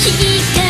光